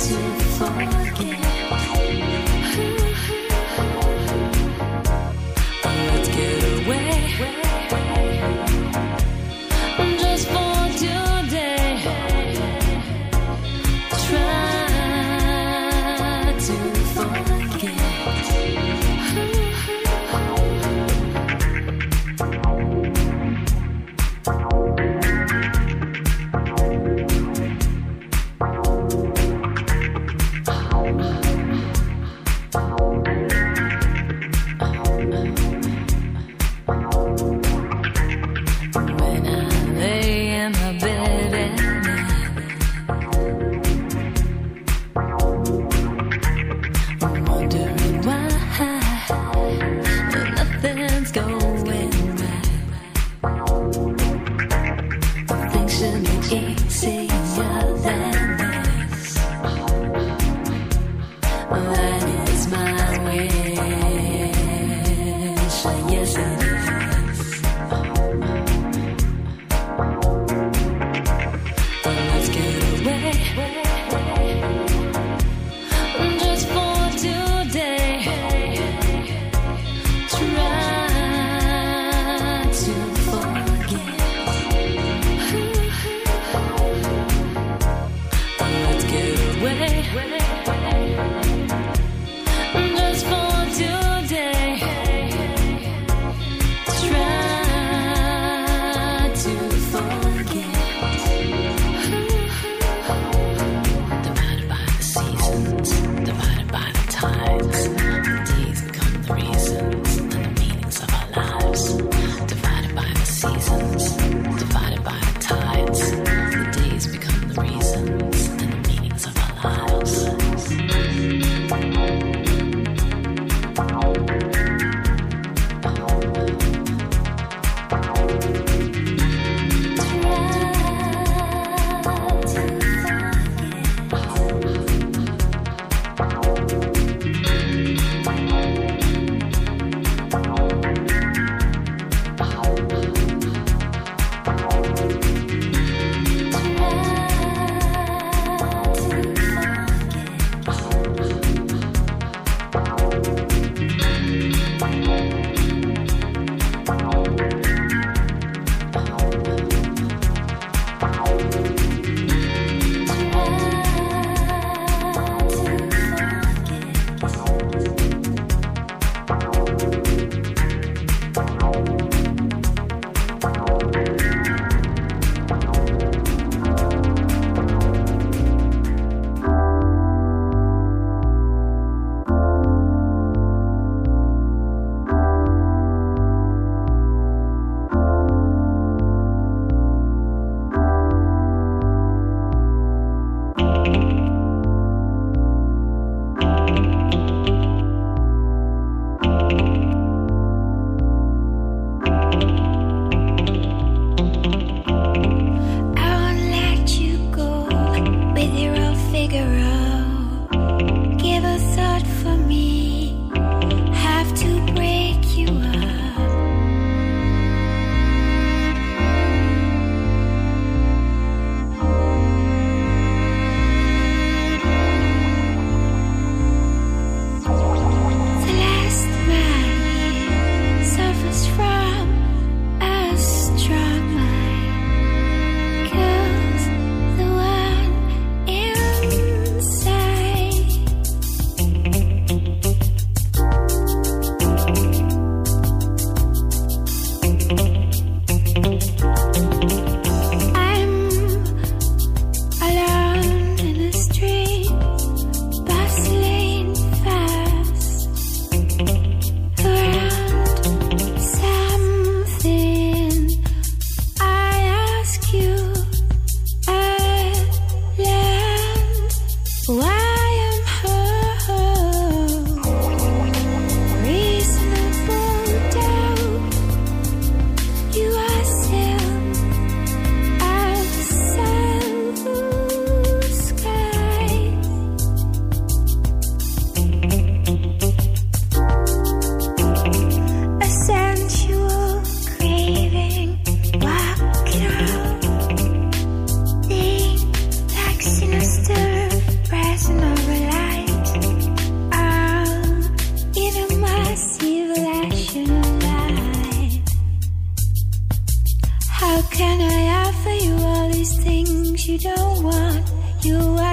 Divided by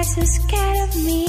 so scared of me,